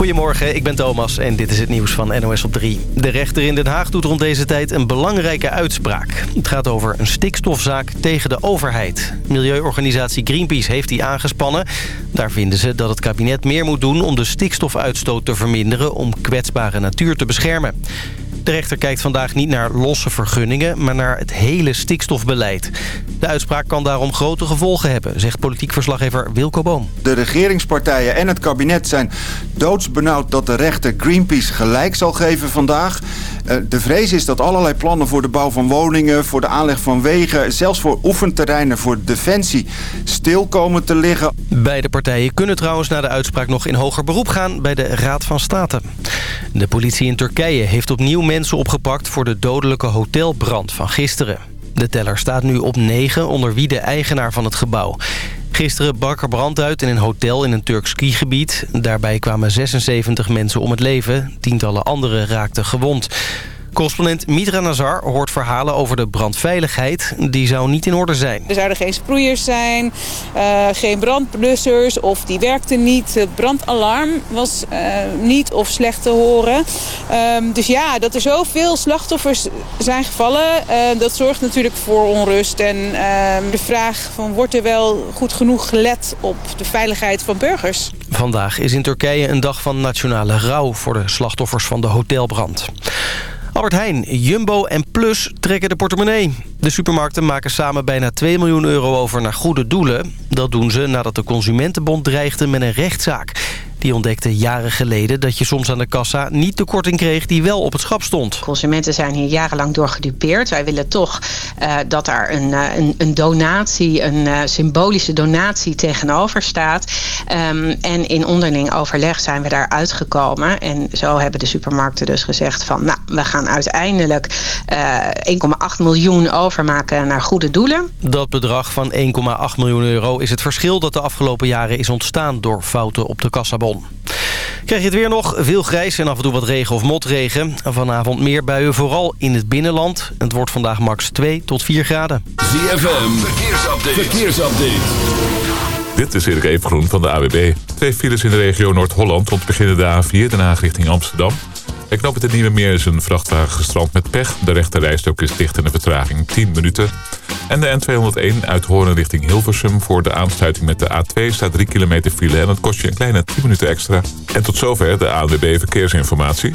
Goedemorgen, ik ben Thomas en dit is het nieuws van NOS op 3. De rechter in Den Haag doet rond deze tijd een belangrijke uitspraak. Het gaat over een stikstofzaak tegen de overheid. Milieuorganisatie Greenpeace heeft die aangespannen. Daar vinden ze dat het kabinet meer moet doen om de stikstofuitstoot te verminderen... om kwetsbare natuur te beschermen. De rechter kijkt vandaag niet naar losse vergunningen, maar naar het hele stikstofbeleid. De uitspraak kan daarom grote gevolgen hebben, zegt politiek verslaggever Wilco Boom. De regeringspartijen en het kabinet zijn doodsbenauwd dat de rechter Greenpeace gelijk zal geven vandaag. Eh, de vrees is dat allerlei plannen voor de bouw van woningen, voor de aanleg van wegen, zelfs voor oefenterreinen voor defensie stil komen te liggen. Beide partijen kunnen trouwens na de uitspraak nog in hoger beroep gaan bij de Raad van State. De politie in Turkije heeft opnieuw mensen opgepakt voor de dodelijke hotelbrand van gisteren. De teller staat nu op 9, onder wie de eigenaar van het gebouw. Gisteren brak er brand uit in een hotel in een Turks skigebied. Daarbij kwamen 76 mensen om het leven. Tientallen anderen raakten gewond. Correspondent Mitra Nazar hoort verhalen over de brandveiligheid. Die zou niet in orde zijn. Er zouden geen sproeiers zijn, uh, geen brandblussers of die werkten niet. Het brandalarm was uh, niet of slecht te horen. Um, dus ja, dat er zoveel slachtoffers zijn gevallen, uh, dat zorgt natuurlijk voor onrust. En de vraag van wordt er wel goed genoeg gelet op de veiligheid van burgers? Vandaag is in Turkije een dag van nationale rouw voor de slachtoffers van de hotelbrand. Albert Heijn, Jumbo en Plus trekken de portemonnee. De supermarkten maken samen bijna 2 miljoen euro over naar goede doelen. Dat doen ze nadat de Consumentenbond dreigde met een rechtszaak. Die ontdekte jaren geleden dat je soms aan de kassa niet de korting kreeg die wel op het schap stond. Consumenten zijn hier jarenlang door gedupeerd. Wij willen toch uh, dat er een, uh, een, een, donatie, een uh, symbolische donatie tegenover staat. Um, en in onderling overleg zijn we daar uitgekomen. En zo hebben de supermarkten dus gezegd van nou, we gaan uiteindelijk 1,8 miljoen overmaken naar goede doelen. Dat bedrag van 1,8 miljoen euro is het verschil dat de afgelopen jaren is ontstaan door fouten op de kassabon. Krijg je het weer nog? Veel grijs en af en toe wat regen of motregen. Vanavond meer buien, vooral in het binnenland. Het wordt vandaag max 2 tot 4 graden. ZFM, verkeersupdate. verkeersupdate. Dit is Erik Evengroen van de AWB. Twee files in de regio Noord-Holland rond beginnen de A4, Den Haag richting Amsterdam. Ik knop het in Nieuwe Meer is een vrachtwagen gestrand met pech. De rechterrijstok is dicht in de vertraging 10 minuten. En de N201 uit Hoorn richting Hilversum voor de aansluiting met de A2 staat 3 kilometer file en dat kost je een kleine 10 minuten extra. En tot zover de ANWB Verkeersinformatie.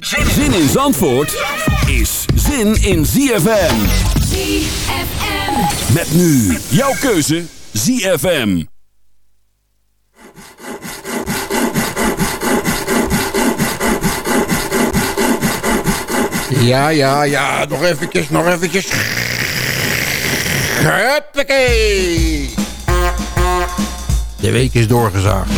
Zin in Zandvoort is zin in ZFM. ZFM. Met nu jouw keuze ZFM. Ja, ja, ja, nog eventjes, nog eventjes. Huppakee. De week is doorgezaagd.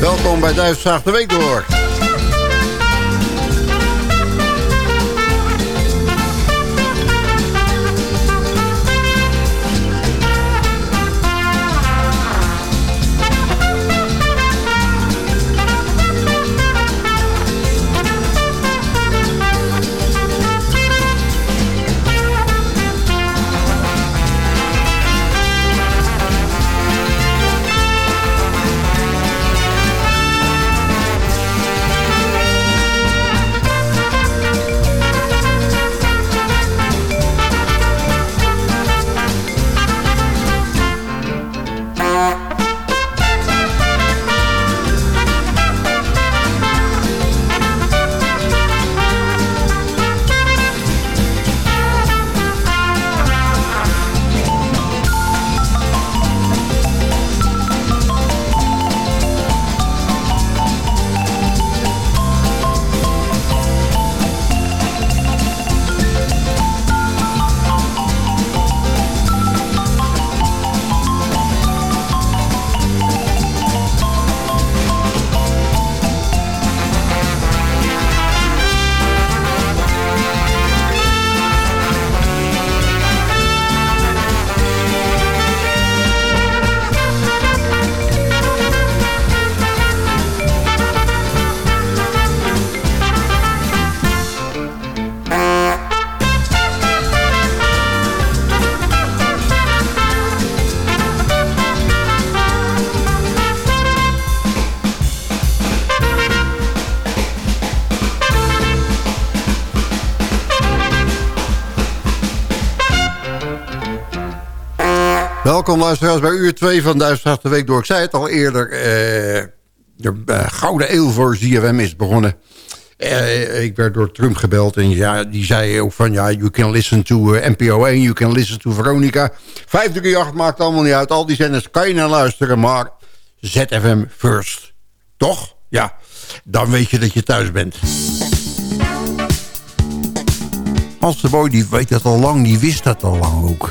Welkom bij Duifzaag de Week Door. Welkom luisteraars bij uur 2 van Duitsdag de Week door. Ik zei het al eerder, eh, de uh, Gouden Eeuw voor ZFM is begonnen. Uh, ik werd door Trump gebeld en ja, die zei ook van... ja, you can listen to NPO 1, you can listen to Veronica. 538 maakt allemaal niet uit, al die zenders kan je naar luisteren... maar ZFM first. Toch? Ja, dan weet je dat je thuis bent. Hans de Boy die weet dat al lang, die wist dat al lang ook.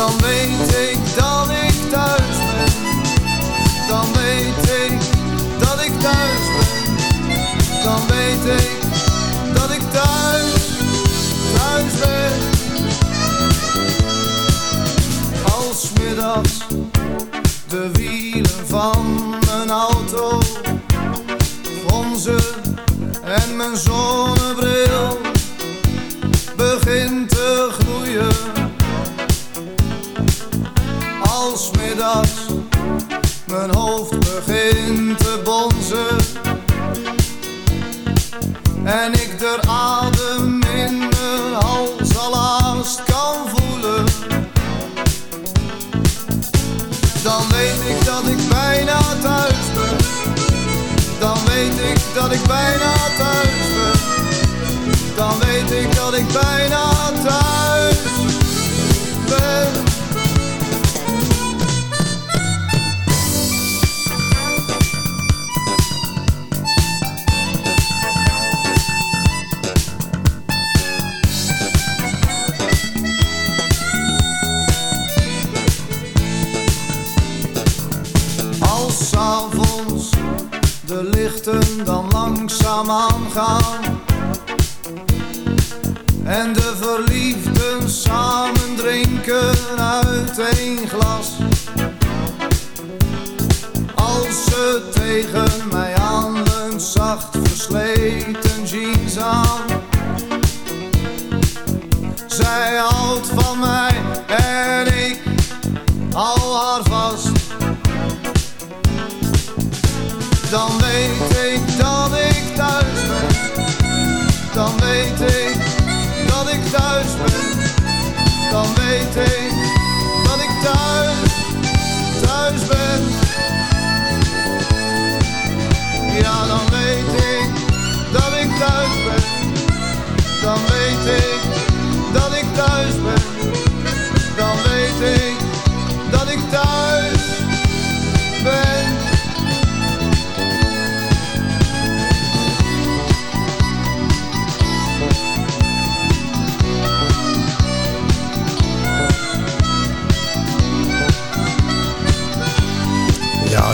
Dan weet ik dat ik thuis ben. Dan weet ik dat ik thuis ben. Dan weet ik dat ik thuis, thuis ben. Als middags de wielen van mijn auto gonzen en mijn zonnebril Als mijn hoofd begint te bonzen en ik de adem in mijn hals al haast kan voelen. Dan weet ik dat ik bijna thuis ben. Dan weet ik dat ik bijna thuis ben. Dan weet ik dat ik bijna langzaam aangaan En de verliefden samen drinken uit één glas. Als ze tegen mij aanleunt, zacht versleten jeans aan. Zij houdt van mij en ik hou haar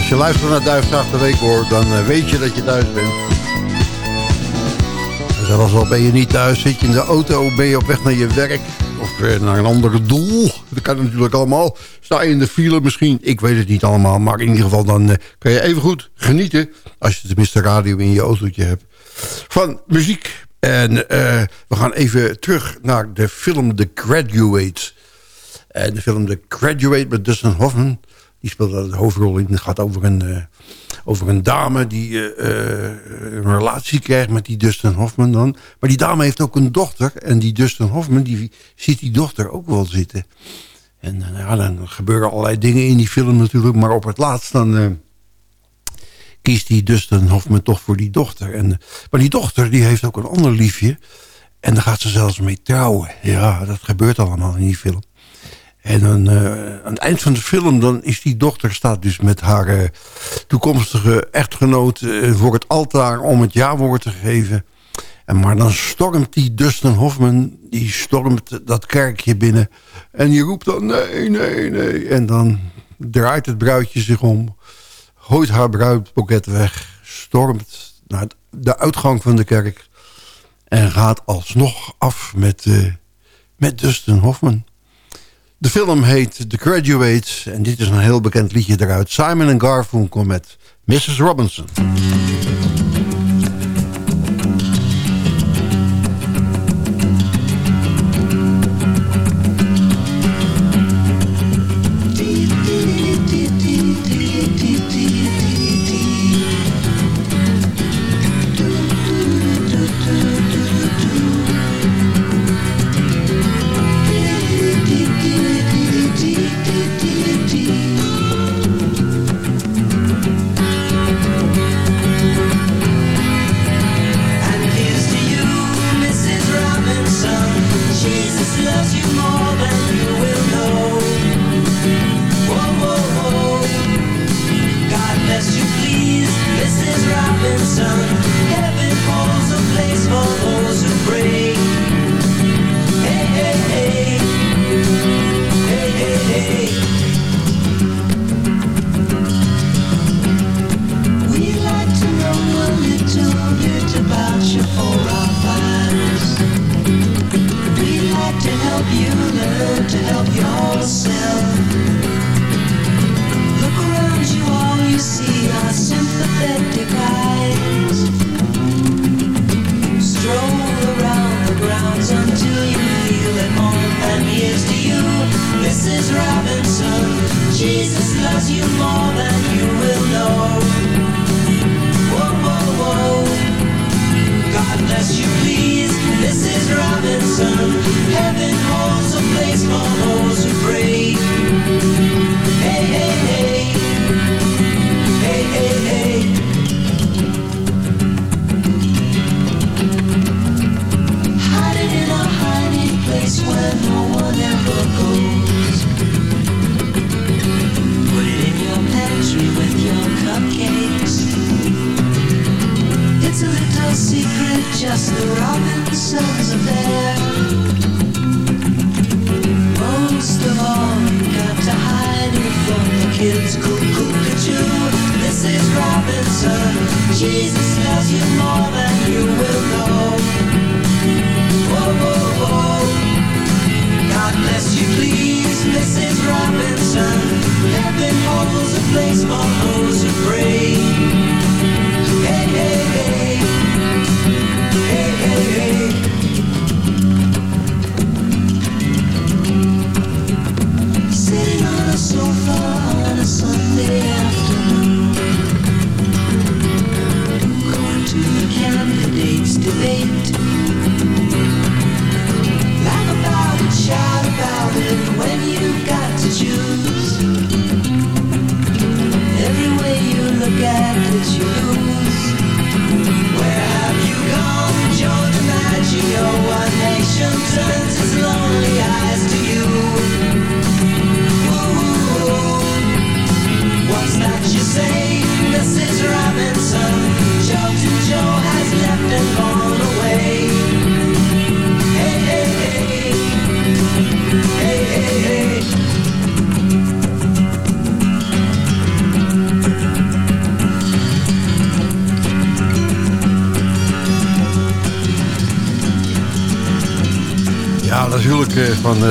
als je luistert naar Duifzaag de Week hoor, dan uh, weet je dat je thuis bent. En zelfs al ben je niet thuis, zit je in de auto, ben je op weg naar je werk of uh, naar een ander doel. Dat kan natuurlijk allemaal. Sta je in de file misschien, ik weet het niet allemaal. Maar in ieder geval dan uh, kan je even goed genieten, als je tenminste radio in je autootje hebt, van muziek. En we gaan even terug naar de film The Graduate. En de film The Graduate met Dustin Hoffman... Die speelt daar de hoofdrol in. Het gaat over een, uh, over een dame die uh, een relatie krijgt met die Dustin Hoffman dan. Maar die dame heeft ook een dochter. En die Dustin Hoffman, die ziet die dochter ook wel zitten. En ja, dan gebeuren allerlei dingen in die film natuurlijk. Maar op het laatst dan kiest die Dustin Hoffman toch voor die dochter. En, maar die dochter die heeft ook een ander liefje. En daar gaat ze zelfs mee trouwen. Ja, dat gebeurt allemaal in die film. En dan, uh, aan het eind van de film dan is die dochter staat dus met haar uh, toekomstige echtgenoot uh, voor het altaar om het jawoord te geven. En maar dan stormt die Dustin Hoffman, die stormt dat kerkje binnen. En die roept dan nee, nee, nee. En dan draait het bruidje zich om, gooit haar bruidboeket weg, stormt naar de uitgang van de kerk... en gaat alsnog af met, met Dustin Hoffman. De film heet The Graduates en dit is een heel bekend liedje eruit. Simon Garfunkel met Mrs. Robinson.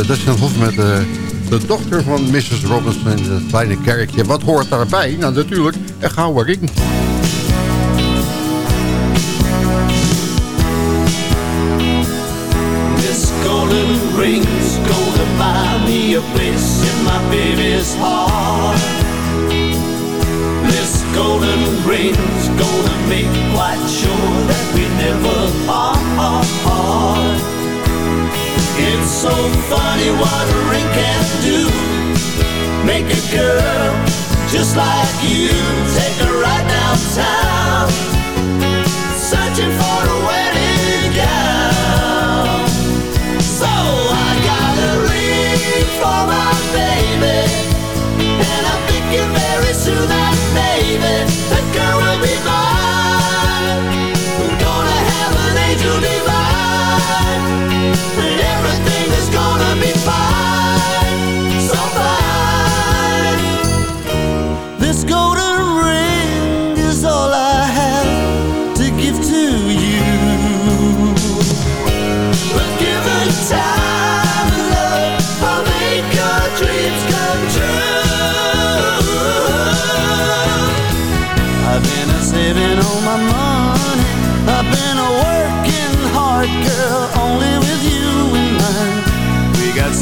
Dustin Hoff met uh, de dochter van Mrs. Robinson in het kleine kerkje. Wat hoort daarbij? Nou natuurlijk een gouden ring. This golden ring's gonna buy me a place in my baby's heart. This golden ring's gonna make quite sure funny what a ring can do. Make a girl just like you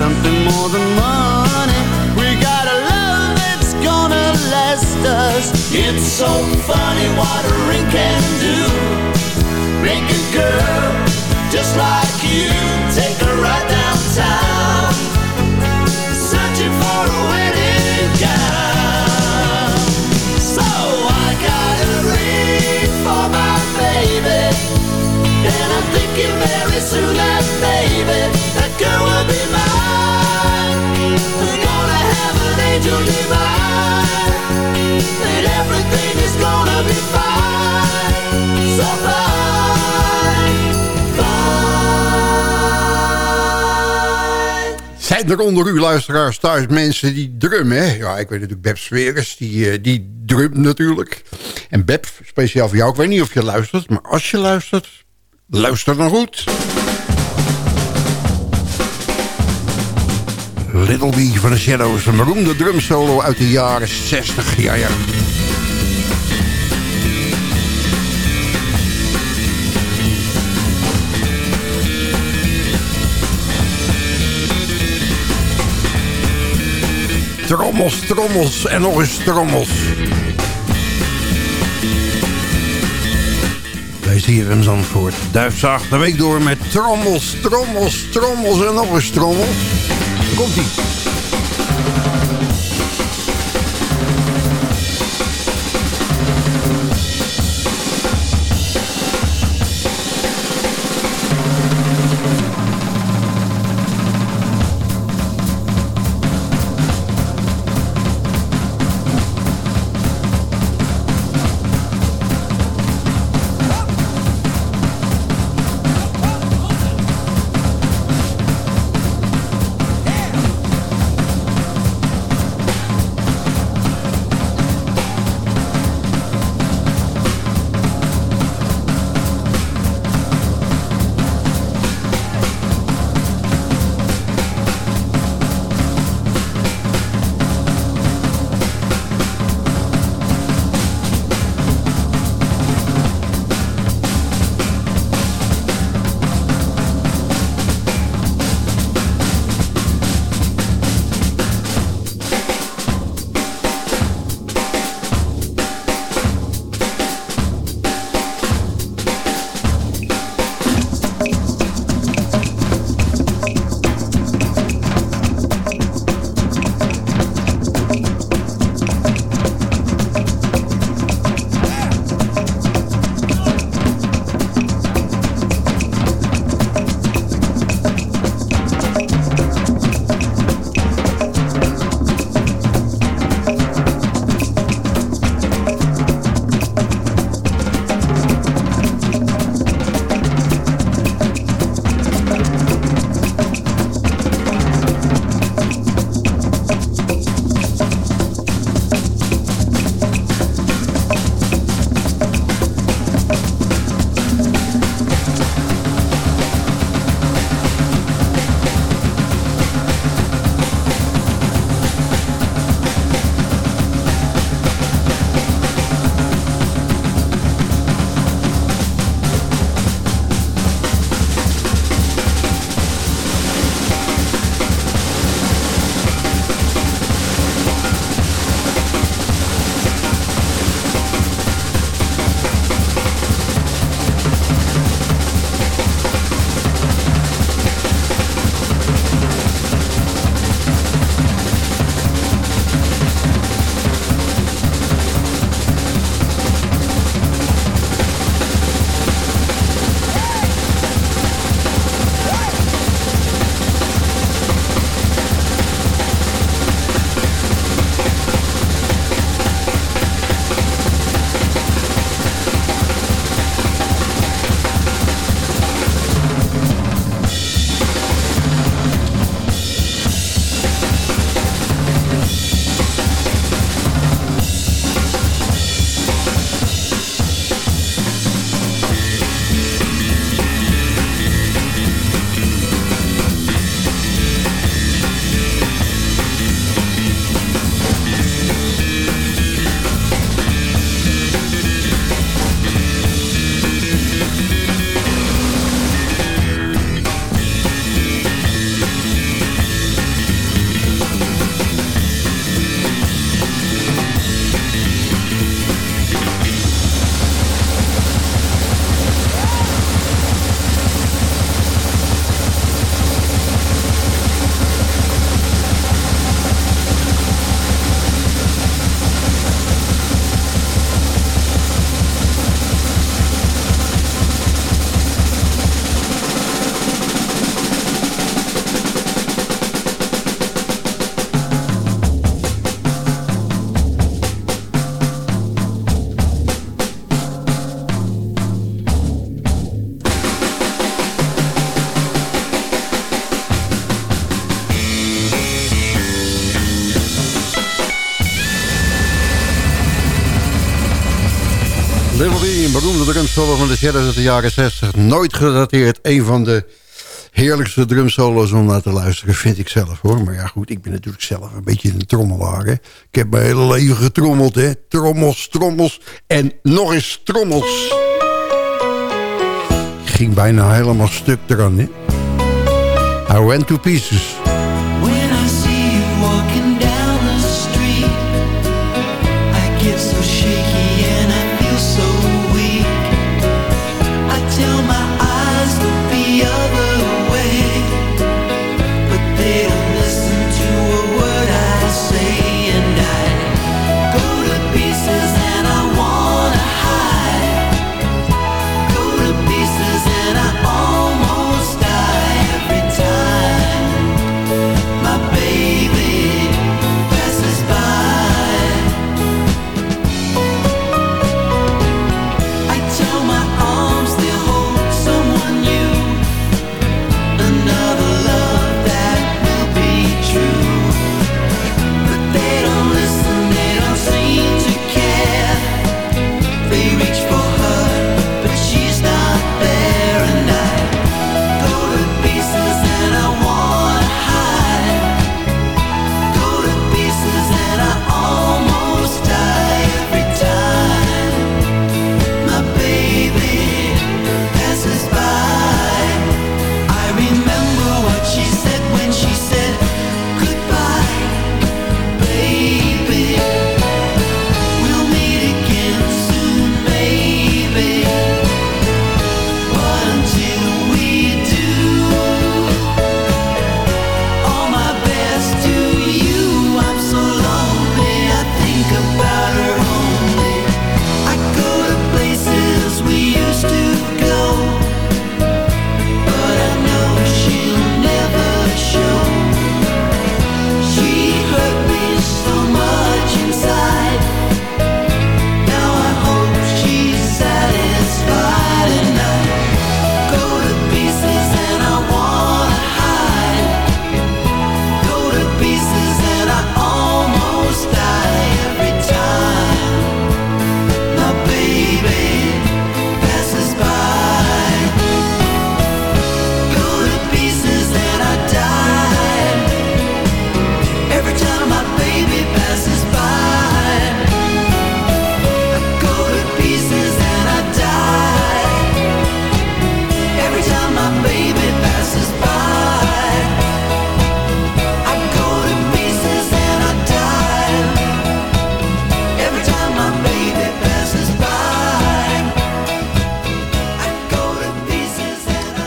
something more than money. We got a love that's gonna last us. It's so funny what a ring can do. Make a girl just like you. Take her right downtown. Searching for a wedding gown. So I got a ring for my baby. And I'm thinking very soon that baby Zijn er onder uw luisteraars thuis mensen die drummen? Ja, ik weet natuurlijk Beb Sweres, die, eh, die drumt natuurlijk. En Beb, speciaal voor jou, ik weet niet of je luistert... maar als je luistert, luister dan goed. Little Bee van de Shadows, een beroemde drumsolo uit de jaren 60. Ja, ja. Trommels, trommels en nog eens trommels. Zien hem Zandvoort. Duifzaag de week door met trommels, trommels, trommels en nog eens trommels. convite. drumsolo van de Shadows de jaren 60. Nooit gedateerd. Een van de heerlijkste drumsolo's om naar te luisteren, vind ik zelf hoor. Maar ja goed, ik ben natuurlijk zelf een beetje een trommelaar. Ik heb mijn hele leven getrommeld. Hè. Trommels, trommels en nog eens trommels. Ging bijna helemaal stuk eraan. Hè. I went to pieces.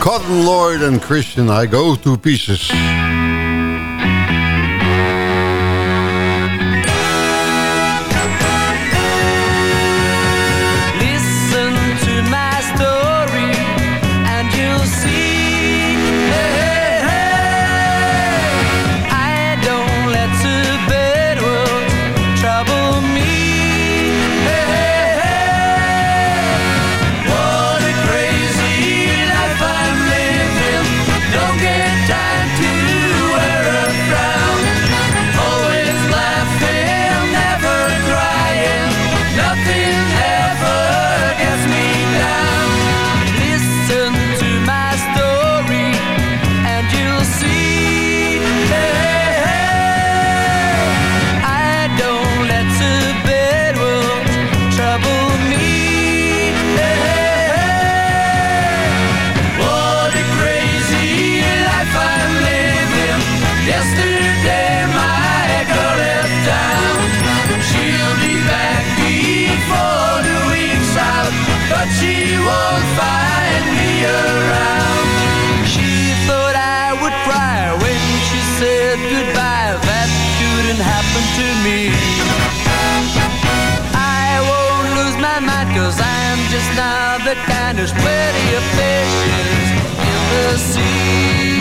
Cotton Lloyd en Christian I Go To Pieces. the kind there's plenty of fishes in the sea.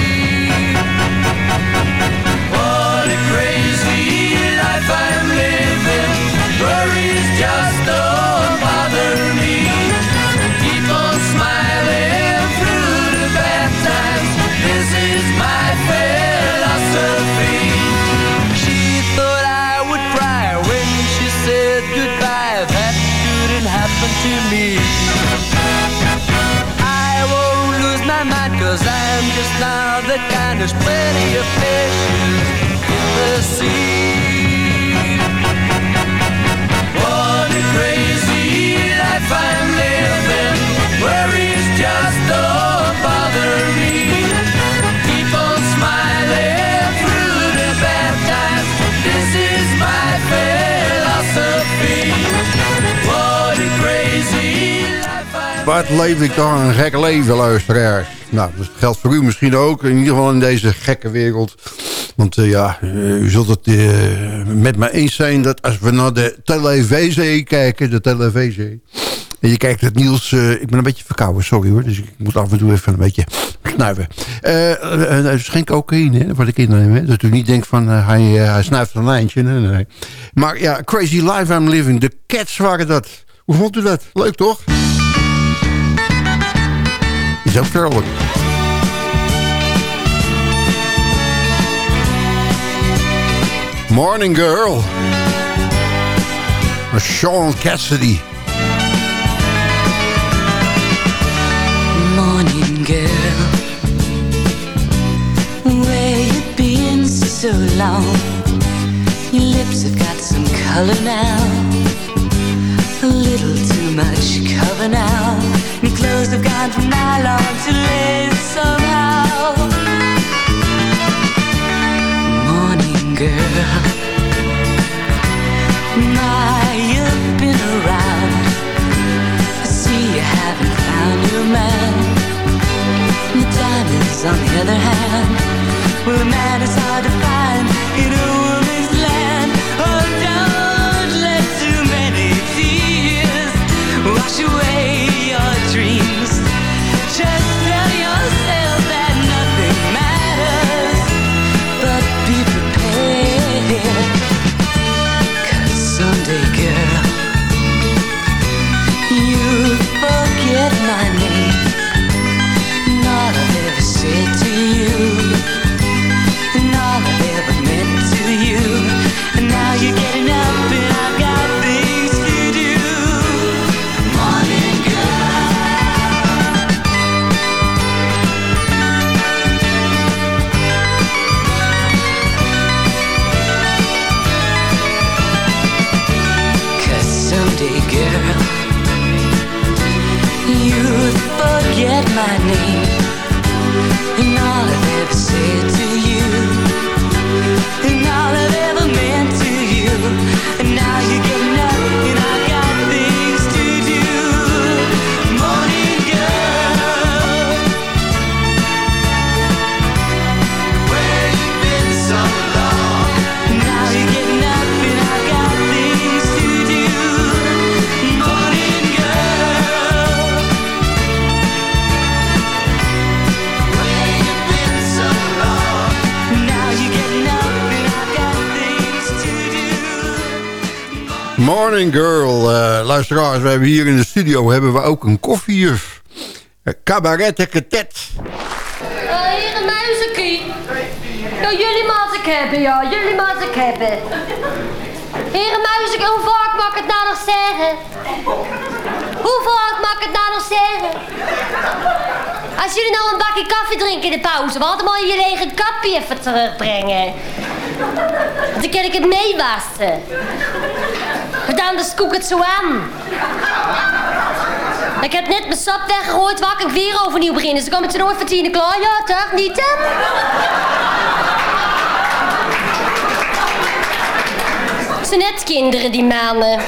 Cause I'm just now the kind there's plenty of fish in the sea. What a crazy life I'm living, worries just don't bother me. Keep on smiling through the bad times, this is my philosophy. What a crazy life I'm Wat leef ik toch een gek leven, luisteraars. Nou, dat geldt voor u misschien ook. In ieder geval in deze gekke wereld. Want eh, ja, eh, u zult het eh, met mij eens zijn... dat als we naar de televisie kijken... de televisie... en je kijkt het nieuws... ik ben een beetje verkouden, sorry hoor. Dus ik moet af en toe even een beetje snuiven. Is geen cocaïne hè, voor de kinderen. Hè? Dat u niet denkt van hij, hij snuift een lijntje. Nee, nee. Maar ja, Crazy Life I'm Living. De Cats waren dat. Hoe vond u dat? Leuk toch? Ook vrolijk. Morning Girl. Sean Cassidy. Morning girl, where you been so long? Your lips have got some color now, a little too much cover now. Clothes have gone from nylon to lace somehow. Morning girl, my you've been around. I see you haven't found your man. The diamonds, on the other hand, well, a man is hard to find in a Morning Girl. eh, luisteraars, we hebben hier in de studio hebben we ook een koffiejuf. Uh, Cabaret Ketet. Uh, hier een muizenkie. Ja, jullie mag ik hebben, ja. Jullie mag ik hebben. Heren muizenkie, hoe vaak mag ik het nou nog zeggen? Hoe vaak mag ik het nou nog zeggen? Als jullie nou een bakje koffie drinken in de pauze, wat dan je lege kapje even terugbrengen. Dan kan ik het meewassen. Want anders koek het zo aan. Ik heb net mijn sap weggegooid, waar ik weer overnieuw beginnen? Dus dan kom ik nooit tien klaar. Ja, toch? Niet, hè? Het zijn net kinderen, die mannen.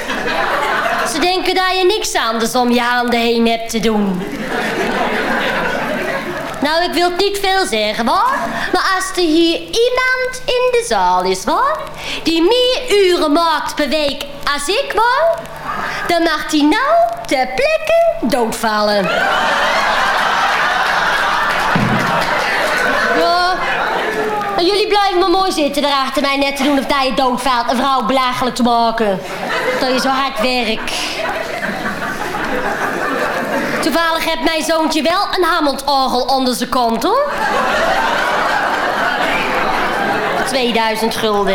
Ze denken dat je niks anders om je handen heen hebt te doen. Nou, ik wil niet veel zeggen, hoor. Maar als er hier iemand in de zaal is, hoor... die meer uren maakt per week als ik, hoor... dan mag die nou ter plekke doodvallen. Ja, en jullie blijven maar mooi zitten daar achter mij net te doen of dat je doodvalt. Een vrouw belachelijk te maken. Dat je zo hard werkt. Toevallig heeft mijn zoontje wel een Hammond-orgel onder zijn kont, hoor. 2000 gulden.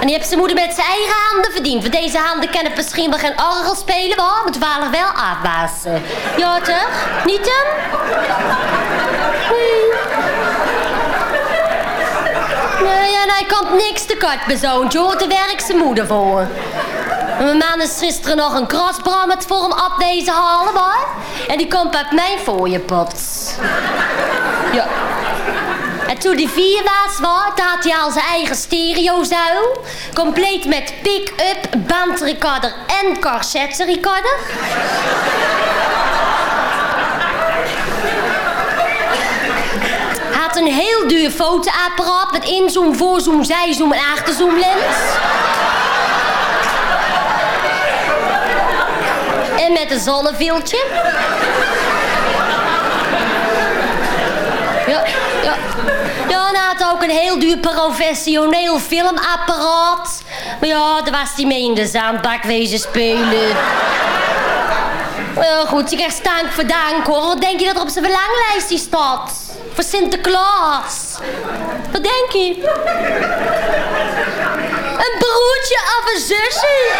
En die heeft zijn moeder met zijn eigen handen verdiend. Want deze handen kennen misschien wel geen orgel spelen, maar, maar toevallig wel afwassen. Ja, toch? Niet dan? Nee. En hij komt niks tekort, mijn zoontje, hoor. Daar werkt zijn moeder voor. Mijn man is gisteren nog een krasbrammet voor hem afwezen halen, hoor. En die komt uit mijn fooienpot. Ja. En toen die vier was, had hij al zijn eigen stereozuil. Compleet met pick-up, bandrecorder en corsetrecorder. Hij had een heel duur fotoapparaat met inzoom, voorzoom, zijzoom en achterzoomlens. En met een zonneviltje. Ja, ja. Ja, en hij had ook een heel duur professioneel filmapparaat. Maar ja, daar was hij mee in de zandbak spelen. Ja, goed, ik krijg stank voor dank, hoor. Wat denk je dat er op zijn verlanglijstje staat? Voor Sinterklaas. Wat denk je? Een broertje of een zusje?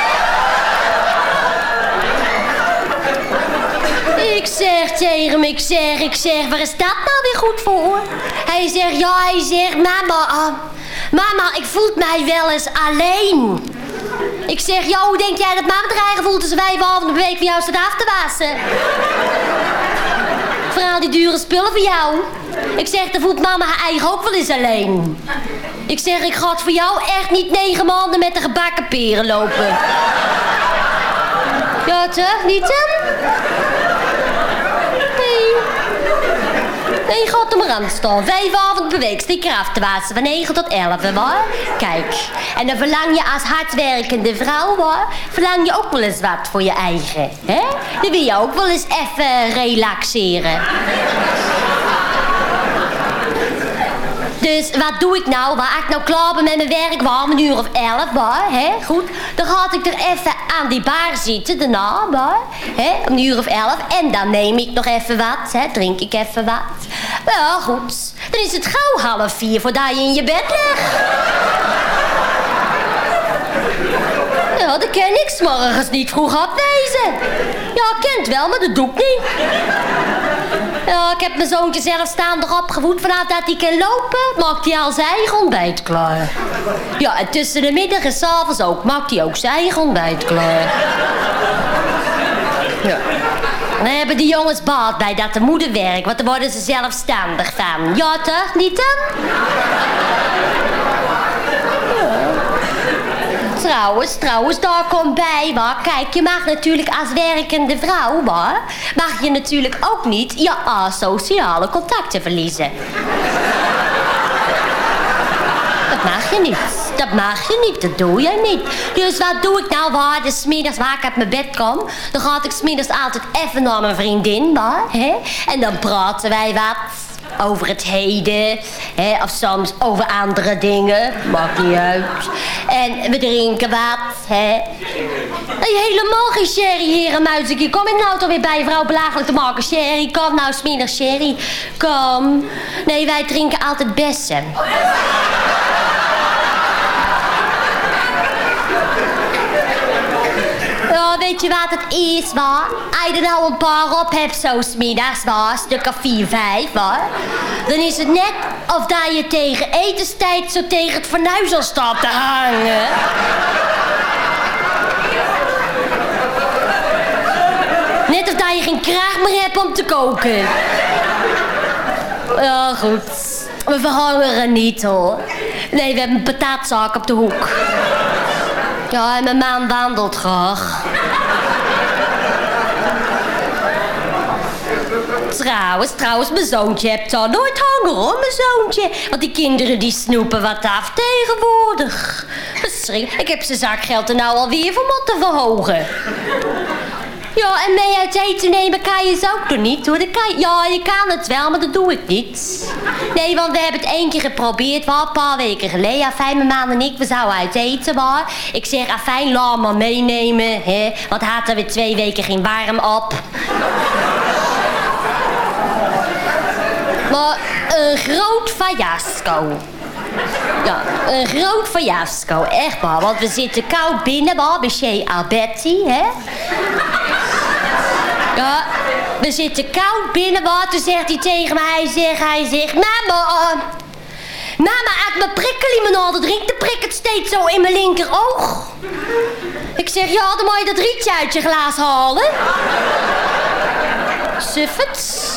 Ik zeg tegen hem, ik zeg, ik zeg, waar is dat nou weer goed voor? Hij zegt, ja, hij zegt, mama, ah, mama, ik voel mij wel eens alleen. Ik zeg, ja, hoe denk jij dat mama zich eigen voelt als wij behalve een week van jou staat af te wassen? Vooral die dure spullen voor jou. Ik zeg, dan voelt mama haar eigen ook wel eens alleen. Ik zeg, ik ga het voor jou echt niet negen maanden met de gebakken peren lopen. Ja, toch? Niet dan? Nee. Nee, gaat aan staan. Vijf avond per week stik af te. Van 9 tot 11, hoor. Kijk. En dan verlang je als hardwerkende vrouw, hoor. Verlang je ook wel eens wat voor je eigen. Hè? Dan wil je ook wel eens even relaxeren. Dus wat doe ik nou? Waar ik nou klaar ben met mijn werk, waar om een uur of elf, waar, hè? Goed, dan ga ik er even aan die bar zitten, daarna, waar, hè? Om een uur of elf. En dan neem ik nog even wat, hè? Drink ik even wat. Wel, goed. Dan is het gauw half vier voordat je in je bed ligt. Ja, dan kan ik 's morgens niet vroeg afwezen. Ja, kent wel, maar dat doe ik niet. Ja, ik heb mijn zoontje zelfstandig opgevoed. Vanaf dat hij kan lopen, maakt hij al zijn eigen ontbijt klaar. Ja, en tussen de middag en s'avonds ook, maakt hij ook zijn eigen ontbijt klaar. Ja. Dan hebben die jongens baat bij dat de moeder werkt, want dan worden ze zelfstandig van. Ja toch, niet dan? Trouwens, trouwens, daar komt bij, maar kijk, je mag natuurlijk als werkende vrouw, maar mag je natuurlijk ook niet je asociale contacten verliezen. Dat mag je niet. Dat mag je niet, dat doe jij niet. Dus wat doe ik nou waar? Dus smiddags waar ik uit mijn bed kom, dan ga ik smiddags altijd even naar mijn vriendin, maar, hè? En dan praten wij wat over het heden. Hè, of soms over andere dingen. Maakt niet uit. En we drinken wat. Hè. Helemaal geen sherry, heren muizenkie. Kom in nou toch weer bij vrouw belagelijk te maken. Sherry, kom nou, smiddag sherry. Kom. Nee, wij drinken altijd bessen. Ja, weet je wat het is, waar? Als je er nou een paar op hebt, zo smiddags, waar? Stuk of vier, vijf, waar? Dan is het net of dat je tegen etenstijd zo tegen het fornuis staat te hangen. Net of dat je geen kracht meer hebt om te koken. Ja, goed. We verhongeren niet, hoor. Nee, we hebben een patatzaak op de hoek. Ja, en mijn man wandelt graag. Trouwens, trouwens, mijn zoontje hebt daar nooit honger hoor, mijn zoontje. Want die kinderen die snoepen wat af tegenwoordig. Verschrikkelijk. Ik heb zijn zakgeld er nou alweer voor moeten verhogen. Ja, en mee uit eten nemen kan je ze ook nog niet hoor. Ja, je kan het wel, maar dat doe ik niet. Nee, want we hebben het één keer geprobeerd, wel een paar weken geleden. Afijn, mijn man en ik, we zouden uit eten, maar. Ik zeg, afijn, laat maar meenemen, hè. Want had er weer twee weken geen warm op. Maar een groot fiasco. Ja, een groot fiasco, echt waar. Want we zitten koud binnen, waar bij Alberti, hè? Ja, we zitten koud binnen, waar. Toen zegt hij tegen me, hij zegt, hij zegt... Mama, uh, mama, ik mijn prikkellimonade drink, dan prikt het steeds zo in mijn linkeroog. Ik zeg, ja, dan moet je dat rietje uit je glaas halen. Suffets.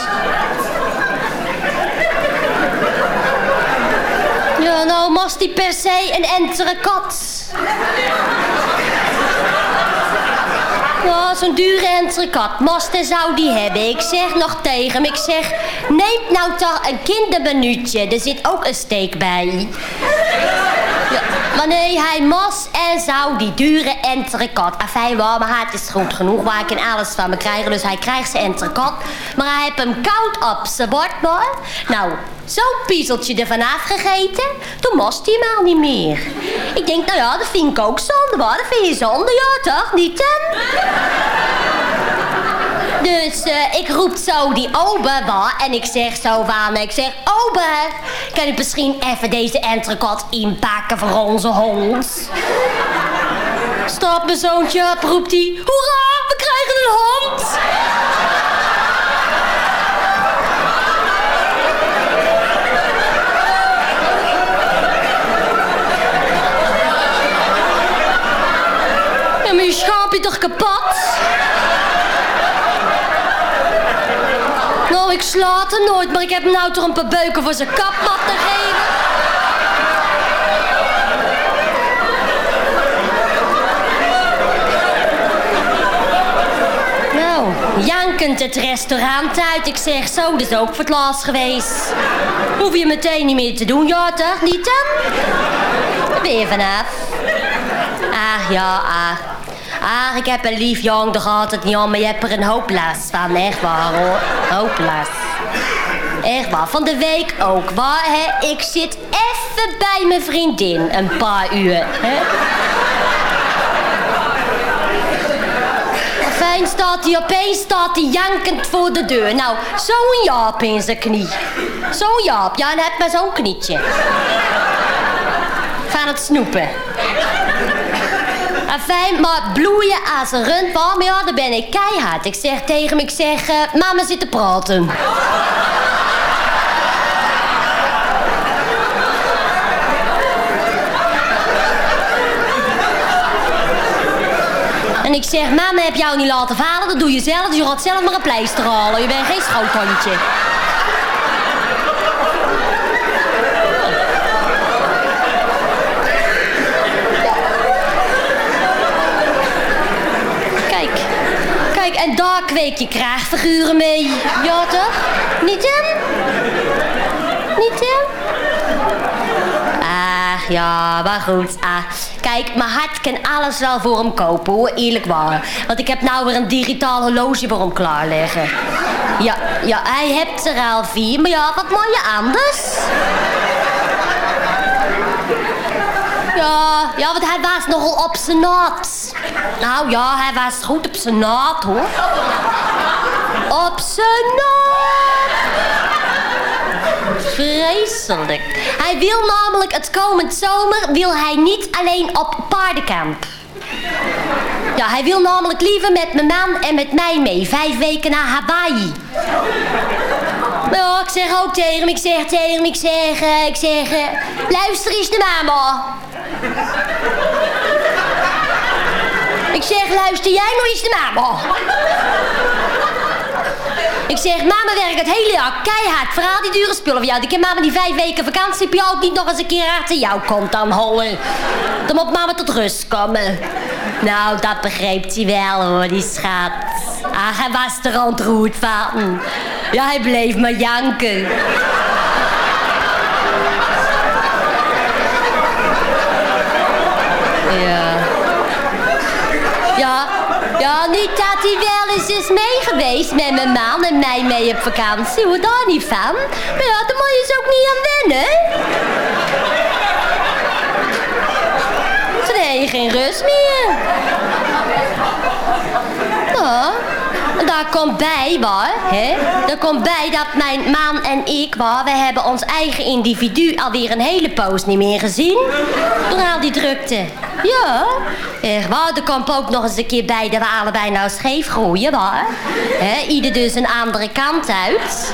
Ja, nou mast die per se een entere kat. Zo'n dure entere kat. Masten zou die hebben. Ik zeg nog tegen hem, ik zeg... Neem nou toch een kindermenuutje. Er zit ook een steek bij. Maar nee, hij mas en zou die dure entere kat. Afijn, wel, maar het is goed genoeg waar ik in alles van me krijgen. Dus hij krijgt zijn entere kat. Maar hij heeft hem koud op zijn bord, hoor. Nou, zo'n piezeltje ervan afgegeten. Toen mast hij al niet meer. Ik denk, nou ja, dat vind ik ook zonde, hoor. Dat vind je zonde, ja toch? Niet, hè? Dus eh, ik roep zo die ober wa, en ik zeg zo van, ik zeg, ober, kan u misschien even deze entrecot inpakken voor onze hond? Stap mijn zoontje op, roept hij, hoera, we krijgen een hond! Ja, maar je je toch kapot? Nou, ik slaat er nooit, maar ik heb nou toch een paar beuken voor zijn kapmat te geven. Nou, jankend het restaurant uit. Ik zeg zo, dat is ook voor het laatst geweest. Hoef je meteen niet meer te doen, ja toch? Niet dan? Je vanaf. Ach ja, ach. Ach, ik heb een lief jong, daar gaat het niet om, maar je hebt er een hoop last van, echt waar hoor. Hoop last. Echt waar, van de week ook, waar hè? Ik zit even bij mijn vriendin, een paar uur, hè? Fijn staat hij opeens, staat hij jankend voor de deur. Nou, zo'n Jaap in zijn knie. Zo'n Jaap, ja, en maar zo'n knietje. Van het snoepen. Fijn, maar bloeien als een rundbal, maar ja, dan ben ik keihard. Ik zeg tegen hem, ik zeg, eh, mama zit te praten. En ik zeg, mama heb jou niet laten vallen, dat doe je zelf, dus je gaat zelf maar een pleister halen. Je bent geen schoothondje. Kijk, kijk, kweek je kraagfiguren mee. Ja toch? Niet in? Niet in? Ach ja, maar goed. Ah, kijk, mijn hart kan alles wel voor hem kopen hoor, eerlijk waar. Want ik heb nou weer een digitaal horloge voor hem klaarleggen. Ja, ja, hij heeft er al vier, maar ja, wat moet je anders? Ja, ja, want hij was nogal op zijn nat. Nou ja, hij was goed op zijn nat, hoor. Op zijn nat. Vreselijk. Hij wil namelijk het komend zomer wil hij niet alleen op paardenkamp. Ja, hij wil namelijk liever met mijn man en met mij mee. Vijf weken naar Hawaii. Nou, ik zeg ook tegen hem, ik zeg tegen hem, ik zeg, eh, ik zeg, eh, luister eens naar mama. Ik zeg, luister jij nog eens naar mama? Ik zeg, mama werkt het hele jaar keihard voor al die dure spullen voor jou. Ik heb mama die vijf weken vakantie heb je ook niet nog eens een keer achter jou komt aanholen. Dan moet mama tot rust komen. Nou, dat begreep hij wel hoor, die schat. Ah, hij was er ontroerd van. Ja, hij bleef maar janken. Ja. Ja, ja, niet dat hij wel eens is mee geweest met mijn man en mij mee op vakantie. Hoe daar niet van. Maar ja, daar moet je dus ook niet aan wennen. Toen heb je geen rust meer. En daar daar komt bij, waar, hè? Er komt bij dat mijn man en ik, waar, we hebben ons eigen individu alweer een hele poos niet meer gezien. Door al die drukte. Ja, echt waar. Er komt ook nog eens een keer bij dat we allebei nou scheef groeien, waar. Hè? Ieder dus een andere kant uit.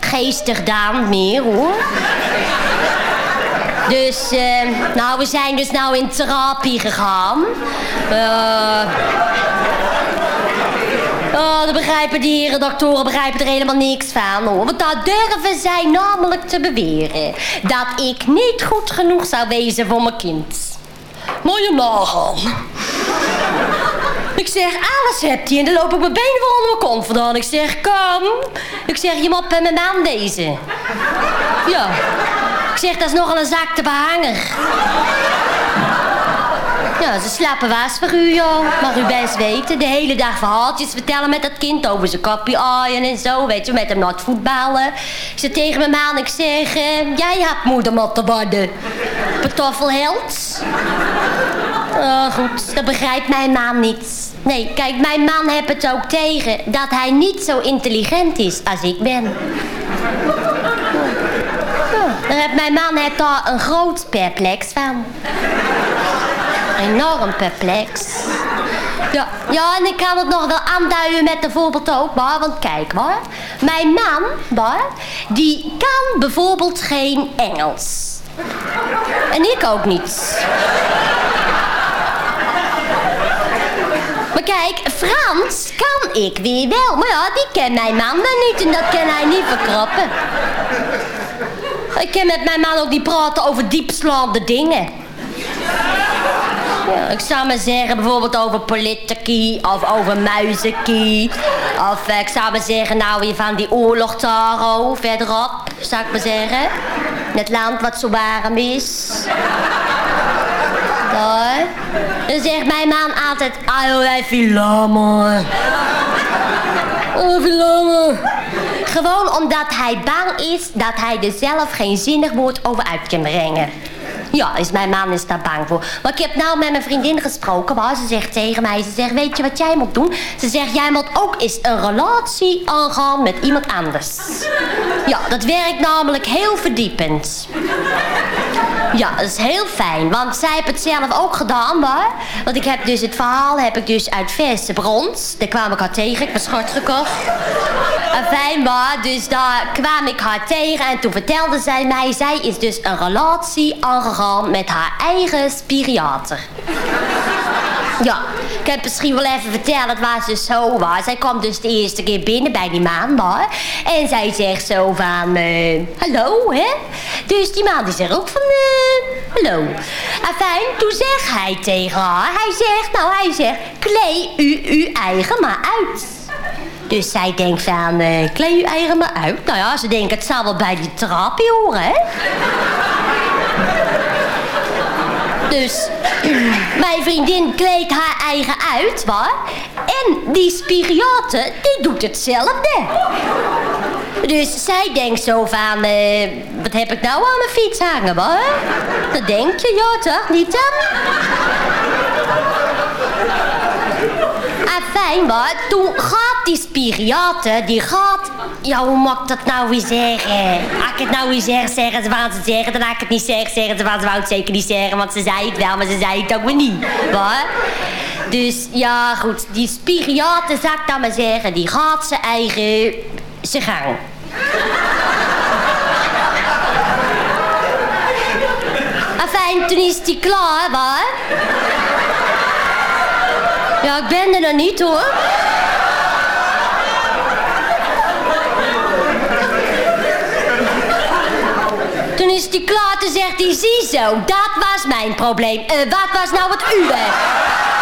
Geestig Daan meer, hoor. Dus, eh, nou, we zijn dus nou in therapie gegaan. Eh... Oh, de begrijpen die doktoren begrijpen er helemaal niks van, hoor. Want daar durven zij namelijk te beweren... dat ik niet goed genoeg zou wezen voor mijn kind. Moet je. Ik zeg, alles hebt hij. En dan loop ik mijn benen voor onder mijn kont vandaan. Ik zeg, kom. Ik zeg, je moet bij mijn man wezen. Ja. Ik zeg, dat is nogal een zakte behanger. Ja, ze slapen was voor u, joh. Mag u best weten. De hele dag verhaaltjes vertellen met dat kind over zijn kopje aaien en zo. Weet je, met hem naar het voetballen. Ik tegen mijn man, ik zeg... eh, jij hebt moeder moeten worden. Pantoffelheld. Oh, goed, dat begrijpt mijn man niet. Nee, kijk, mijn man heeft het ook tegen dat hij niet zo intelligent is als ik ben. Daar heeft mijn man heeft daar een groot perplex van. Enorm perplex. Ja, ja, en ik kan het nog wel aanduiden met een voorbeeld ook, maar. Want kijk, maar. Mijn man, maar, die kan bijvoorbeeld geen Engels. En ik ook niet. Maar kijk, Frans kan ik weer wel. Maar ja, die kent mijn man dan niet en dat kan hij niet verkrappen. Ik kan met mijn man ook niet praten over diepslaande dingen. Ja, ik zou maar zeggen bijvoorbeeld over politici of over muizenkie. Of eh, ik zou maar zeggen nou weer van die oorlog Taro verderop, zou ik maar zeggen. Het land wat zo warm is. Daar. Dan zegt mijn man altijd, ah even lammer. Even lammer. Gewoon omdat hij bang is dat hij er zelf geen zinnig woord over uit kan brengen. Ja, is mijn man is daar bang voor. Maar ik heb nou met mijn vriendin gesproken. Maar ze zegt tegen mij, ze zegt, weet je wat jij moet doen? Ze zegt, jij moet ook eens een relatie aangaan met iemand anders. Ja, dat werkt namelijk heel verdiepend. Ja, dat is heel fijn, want zij heeft het zelf ook gedaan, maar. Want ik heb dus het verhaal heb ik dus uit verse brons. Daar kwam ik haar tegen, ik was schort gekocht. En fijn, maar, dus daar kwam ik haar tegen en toen vertelde zij mij... zij is dus een relatie aangegaan met haar eigen spiriater. Ja, ik heb misschien wel even vertellen, was dus zo waar. Zij kwam dus de eerste keer binnen bij die man, maar. En zij zegt zo van, eh, hallo, hè? Dus die man die zegt ook van, eh, hallo. En fijn, toen zegt hij tegen haar, hij zegt, nou hij zegt, klei u uw eigen maar uit. Dus zij denkt van, eh klei uw eigen maar uit. Nou ja, ze denkt, het zal wel bij die therapie horen, hè? Dus mijn vriendin kleedt haar eigen uit, waar? En die spiriater, die doet hetzelfde. Dus zij denkt zo van, eh, wat heb ik nou aan mijn fiets hangen, waar? Dat denk je, ja toch, niet dan? Afijn, maar toen gaat die spiriater, die gaat... Ja, hoe mag ik dat nou weer zeggen? Als ik het nou weer zeg, zeggen ze wat ze zeggen. Dan als ik het niet zeg, zeggen ze wat ze het zeker niet zeggen. Want ze zei het wel, maar ze zei het ook weer niet. Wat? Dus ja, goed. Die spiriater, zou ik dan maar zeggen, die gaat zijn eigen... zijn gang. Afijn, toen is die klaar, waar? Ja, ik ben er nog niet hoor. Toen zegt hij, ziezo, dat was mijn probleem. Eh, wat was nou het uwe?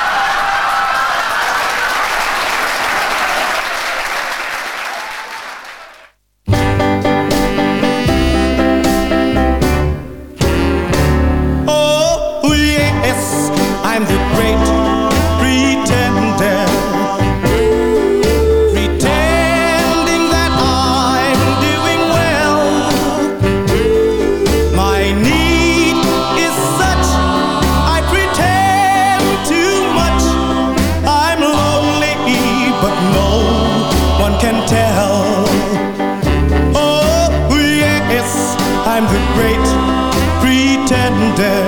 pretender.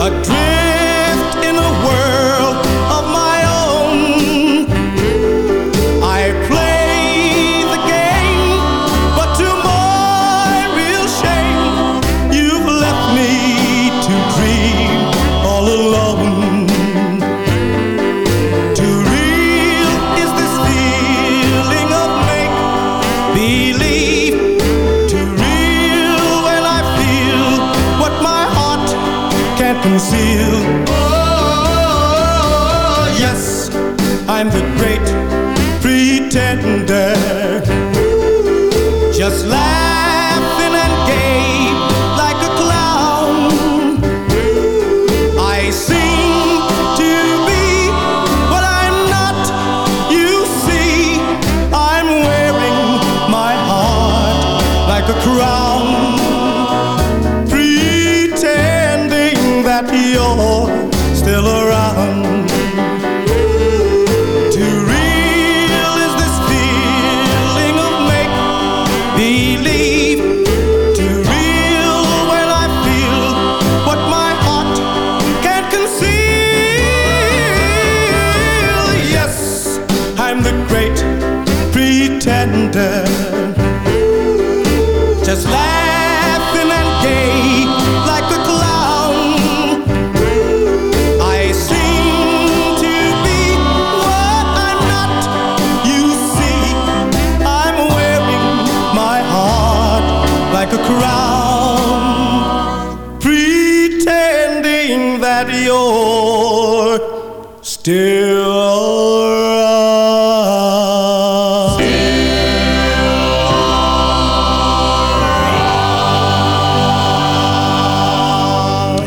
A dream I'm the great pretender. Just like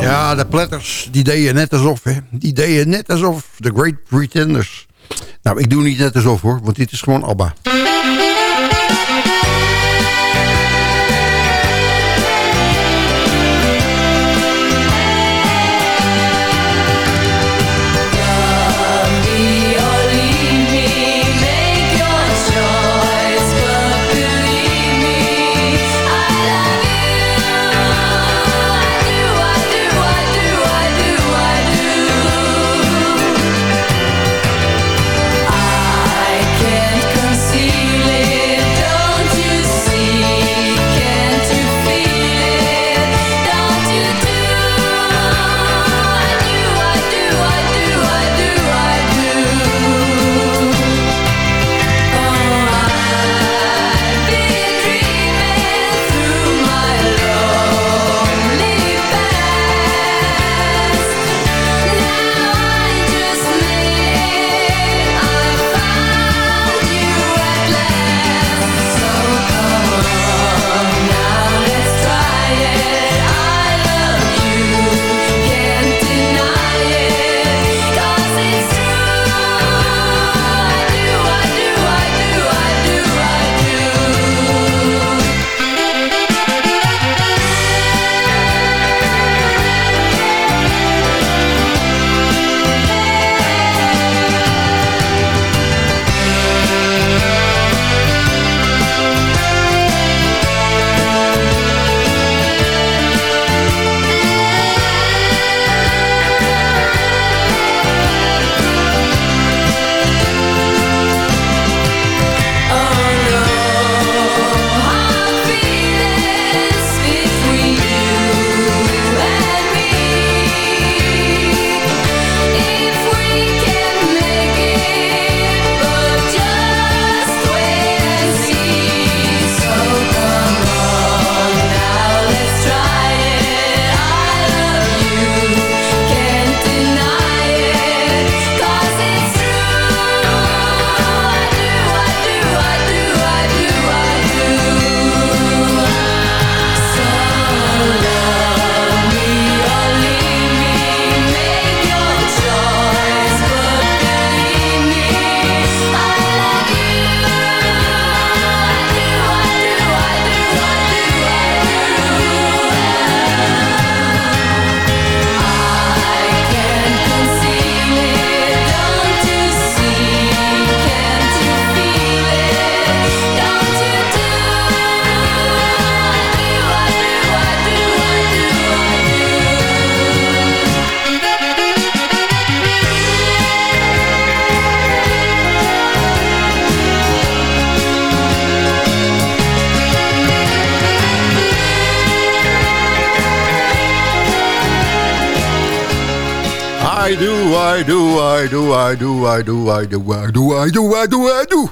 Ja, de platters, die deden net alsof, hè. Die deden net alsof de Great Pretenders. Nou, ik doe niet net alsof, hoor. Want dit is gewoon ABBA.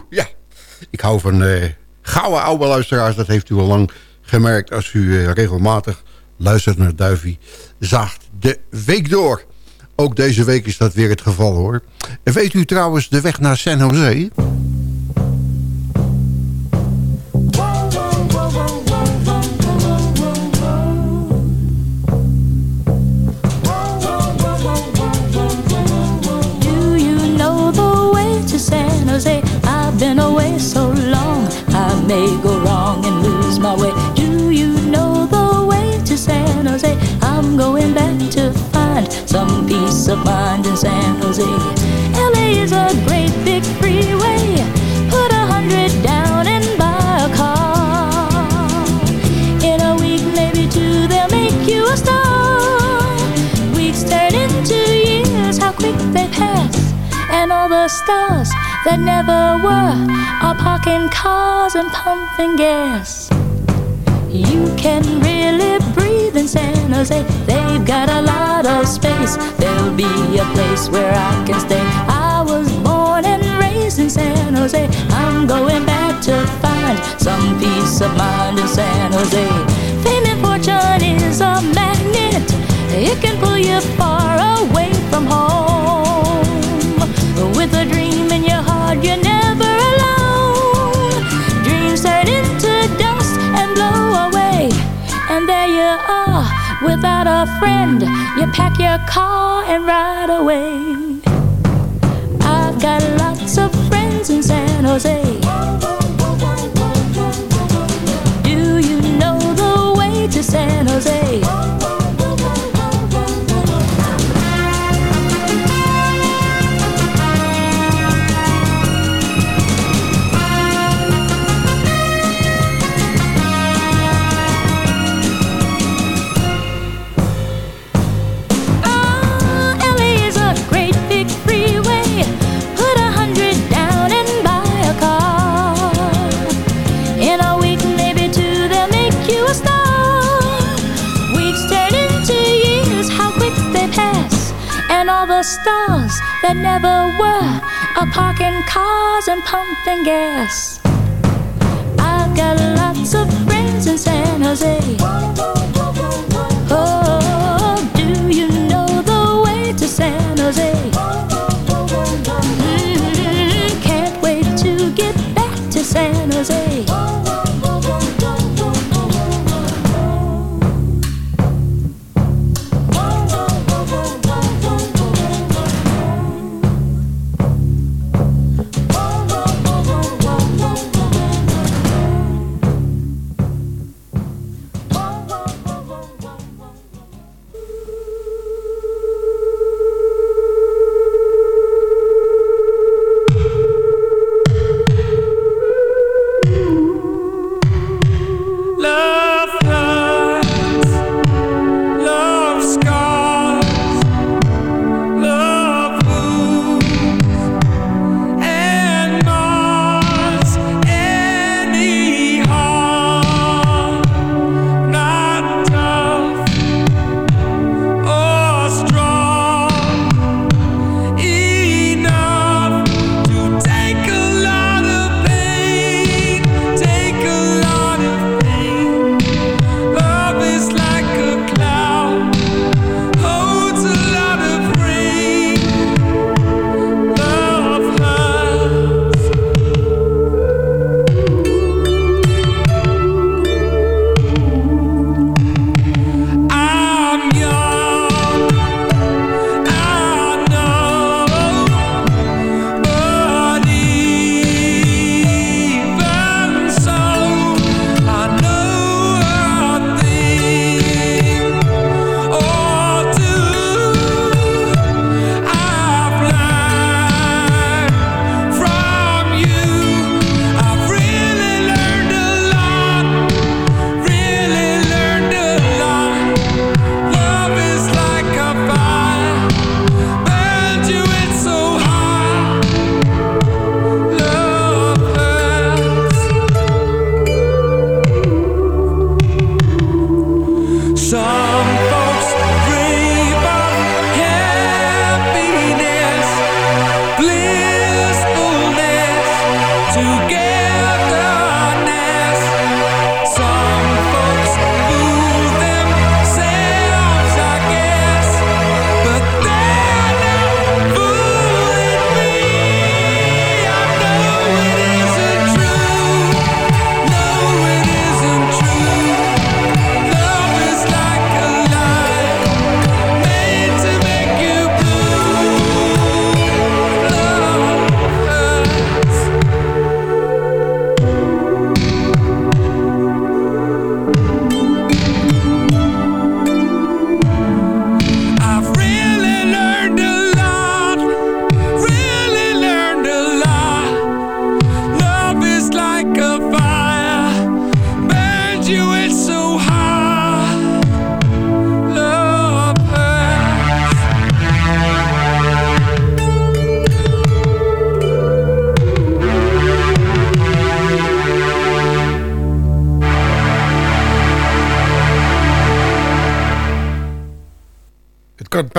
Ja, ik hou van uh, gouden oude luisteraars. Dat heeft u al lang gemerkt als u uh, regelmatig luistert naar Duivie. Zaagt de week door. Ook deze week is dat weer het geval hoor. En weet u trouwens de weg naar San? Jose. Stars that never were are parking cars and pumping gas. You can really breathe in San Jose. They've got a lot of space. There'll be a place where I can stay. I was born and raised in San Jose. I'm going back to find some peace of mind in San Jose. Fame and fortune is a magnet. It can pull you far away without a friend. You pack your car and ride away. I've got lots of friends in San Jose. Never were are parking cars and pumping gas. I've got lots of friends in San Jose. Oh, do you know the way to San Jose?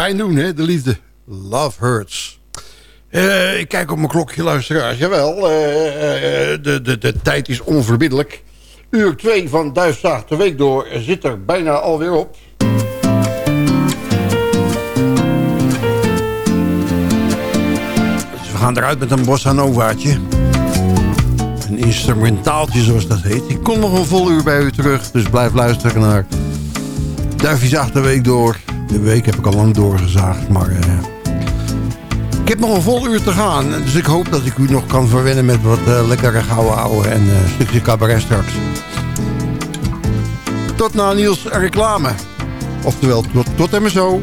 Pijn doen, hè, de liefde. Love hurts. Eh, ik kijk op mijn klokje, luisteraars. Jawel, eh, de, de, de tijd is onverbiddelijk. Uur 2 van Duifzaag de Week door zit er bijna alweer op. Dus we gaan eruit met een bossa novaatje. Een instrumentaaltje zoals dat heet. Ik kom nog een vol uur bij u terug, dus blijf luisteren naar Duifjes de Week door. De week heb ik al lang doorgezaagd, maar... eh, ik heb nog een vol uur te gaan. Dus ik hoop dat ik u nog kan verwennen met wat eh, lekkere gouden ouwe en eh, een stukje cabaret straks. Tot na Niels reclame. Oftewel, tot, tot zo.